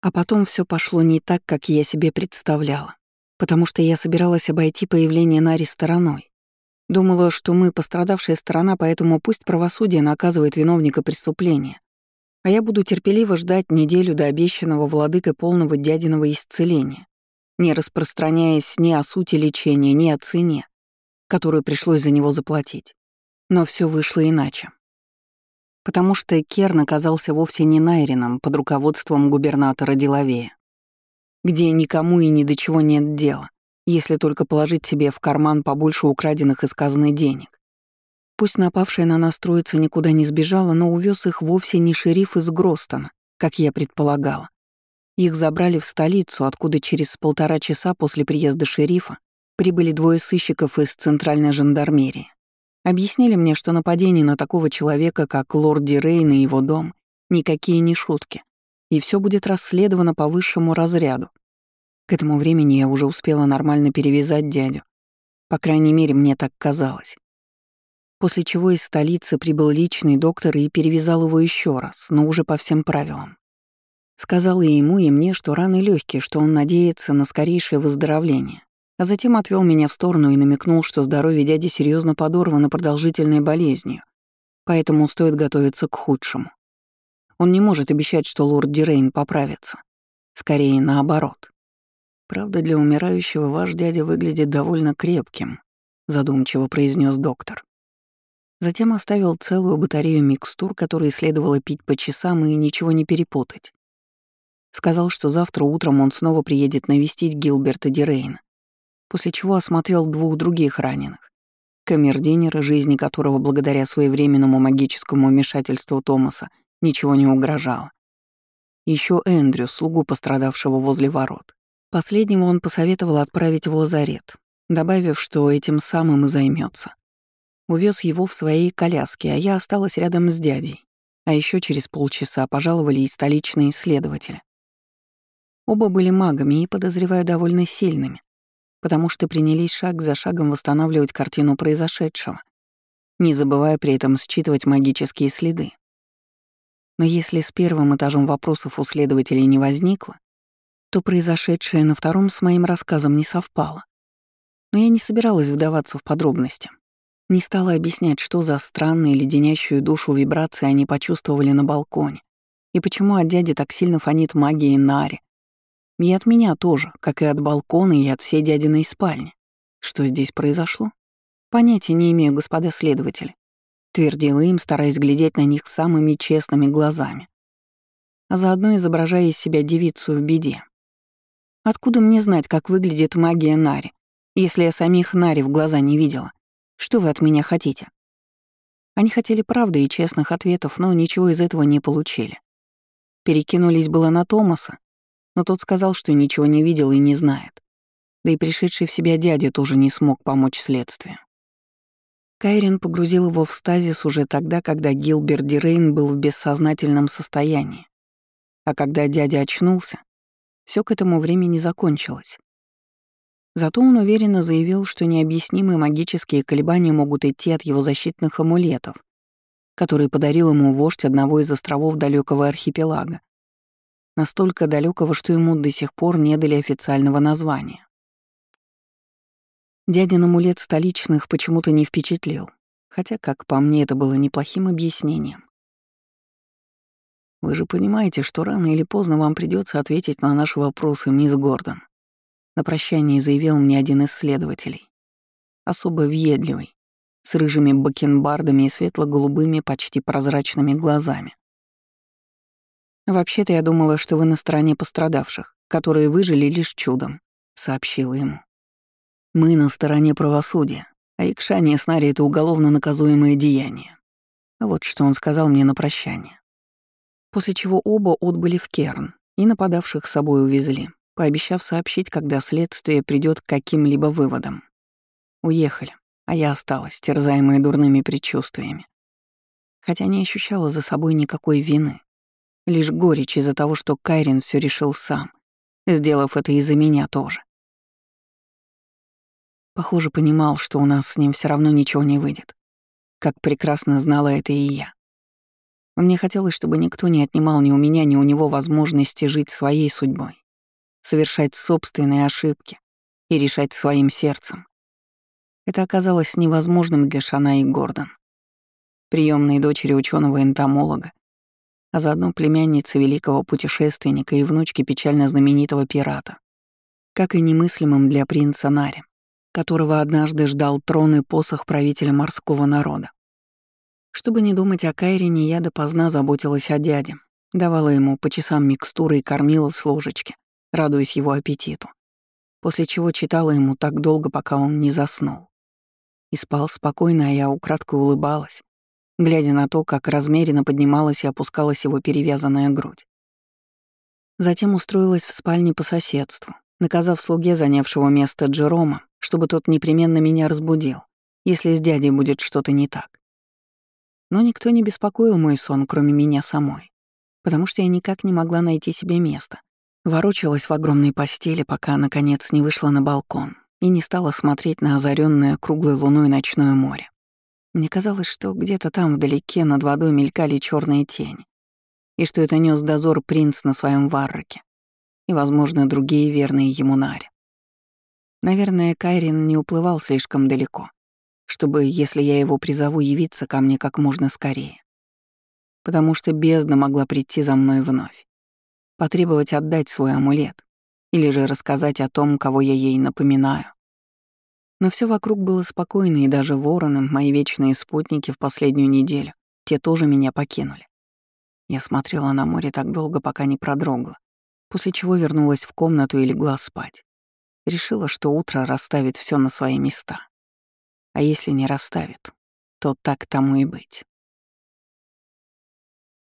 А потом все пошло не так, как я себе представляла, потому что я собиралась обойти появление Нари стороной. Думала, что мы пострадавшая сторона, поэтому пусть правосудие наказывает виновника преступления, а я буду терпеливо ждать неделю до обещанного владыкой полного дядиного исцеления, не распространяясь ни о сути лечения, ни о цене, которую пришлось за него заплатить. Но все вышло иначе. Потому что Керн оказался вовсе не Найрином под руководством губернатора Деловея, где никому и ни до чего нет дела, если только положить себе в карман побольше украденных из казны денег. Пусть напавшая на нас троица никуда не сбежала, но увез их вовсе не шериф из Гростона, как я предполагала. Их забрали в столицу, откуда через полтора часа после приезда шерифа прибыли двое сыщиков из центральной жандармерии. Объяснили мне, что нападение на такого человека, как лорд Дирейн и его дом, никакие не шутки, и все будет расследовано по высшему разряду. К этому времени я уже успела нормально перевязать дядю. По крайней мере, мне так казалось. После чего из столицы прибыл личный доктор и перевязал его еще раз, но уже по всем правилам. Сказал и ему, и мне, что раны легкие, что он надеется на скорейшее выздоровление. А затем отвел меня в сторону и намекнул, что здоровье дяди серьезно подорвано продолжительной болезнью, поэтому стоит готовиться к худшему. Он не может обещать, что лорд Дирейн поправится. Скорее, наоборот. Правда, для умирающего ваш дядя выглядит довольно крепким, задумчиво произнес доктор. Затем оставил целую батарею микстур, которые следовало пить по часам и ничего не перепутать. Сказал, что завтра утром он снова приедет навестить Гилберта Дирейна, после чего осмотрел двух других раненых. Камердинера, жизни которого благодаря своевременному магическому вмешательству Томаса ничего не угрожало. Еще Эндрю, слугу пострадавшего возле ворот. Последнему он посоветовал отправить в лазарет, добавив, что этим самым и займется. Увез его в своей коляске, а я осталась рядом с дядей. А еще через полчаса пожаловали и столичные исследователи. Оба были магами и, подозреваю, довольно сильными, потому что принялись шаг за шагом восстанавливать картину произошедшего, не забывая при этом считывать магические следы. Но если с первым этажом вопросов у следователей не возникло, то произошедшее на втором с моим рассказом не совпало. Но я не собиралась вдаваться в подробности. Не стала объяснять, что за странные леденящую душу вибрации они почувствовали на балконе, и почему от дяди так сильно фонит магией Нари, и от меня тоже, как и от балкона и от всей дядиной спальни. Что здесь произошло? Понятия не имею, господа следователи. Твердила им, стараясь глядеть на них самыми честными глазами. А заодно изображая из себя девицу в беде. Откуда мне знать, как выглядит магия Нари, если я самих Нари в глаза не видела? Что вы от меня хотите? Они хотели правды и честных ответов, но ничего из этого не получили. Перекинулись было на Томаса, но тот сказал, что ничего не видел и не знает. Да и пришедший в себя дядя тоже не смог помочь следствию. Кайрин погрузил его в стазис уже тогда, когда Гилберт Дирейн был в бессознательном состоянии. А когда дядя очнулся, все к этому времени закончилось. Зато он уверенно заявил, что необъяснимые магические колебания могут идти от его защитных амулетов, которые подарил ему вождь одного из островов далекого архипелага настолько далекого, что ему до сих пор не дали официального названия. Дядин амулет столичных почему-то не впечатлил, хотя, как по мне, это было неплохим объяснением. Вы же понимаете, что рано или поздно вам придется ответить на наши вопросы, мисс Гордон. На прощание заявил мне один из следователей. Особо въедливый, с рыжими бакенбардами и светло-голубыми, почти прозрачными глазами. «Вообще-то я думала, что вы на стороне пострадавших, которые выжили лишь чудом», — сообщила ему. «Мы на стороне правосудия, а икшание с Нари — это уголовно наказуемое деяние». Вот что он сказал мне на прощание. После чего оба отбыли в Керн и нападавших с собой увезли, пообещав сообщить, когда следствие придет к каким-либо выводам. Уехали, а я осталась, терзаемая дурными предчувствиями. Хотя не ощущала за собой никакой вины. Лишь горечь из-за того, что Кайрин все решил сам, сделав это из-за меня тоже. Похоже, понимал, что у нас с ним все равно ничего не выйдет. Как прекрасно знала это и я. Мне хотелось, чтобы никто не отнимал ни у меня, ни у него возможности жить своей судьбой, совершать собственные ошибки и решать своим сердцем. Это оказалось невозможным для Шана и Гордон. Приемной дочери ученого энтомолога, а заодно племянницы великого путешественника и внучки печально знаменитого пирата. Как и немыслимым для принца Нари, которого однажды ждал трон и посох правителя морского народа. Чтобы не думать о Кайрине, я допоздна заботилась о дяде, давала ему по часам микстуры и кормила с ложечки, радуясь его аппетиту. После чего читала ему так долго, пока он не заснул. И спал спокойно, а я украдкой улыбалась, глядя на то, как размеренно поднималась и опускалась его перевязанная грудь. Затем устроилась в спальне по соседству, наказав слуге, занявшего место Джерома, чтобы тот непременно меня разбудил, если с дядей будет что-то не так. Но никто не беспокоил мой сон, кроме меня самой, потому что я никак не могла найти себе места. Ворочалась в огромной постели, пока, наконец, не вышла на балкон и не стала смотреть на озаренное круглой луной ночное море. Мне казалось, что где-то там вдалеке над водой мелькали черные тени, и что это нес дозор принц на своем варраке, и, возможно, другие верные ему нари. Наверное, Кайрин не уплывал слишком далеко, чтобы, если я его призову, явиться ко мне как можно скорее. Потому что бездна могла прийти за мной вновь, потребовать отдать свой амулет или же рассказать о том, кого я ей напоминаю. Но все вокруг было спокойно, и даже вороны, мои вечные спутники в последнюю неделю, те тоже меня покинули. Я смотрела на море так долго, пока не продрогла, после чего вернулась в комнату и легла спать. Решила, что утро расставит все на свои места. А если не расставит, то так тому и быть.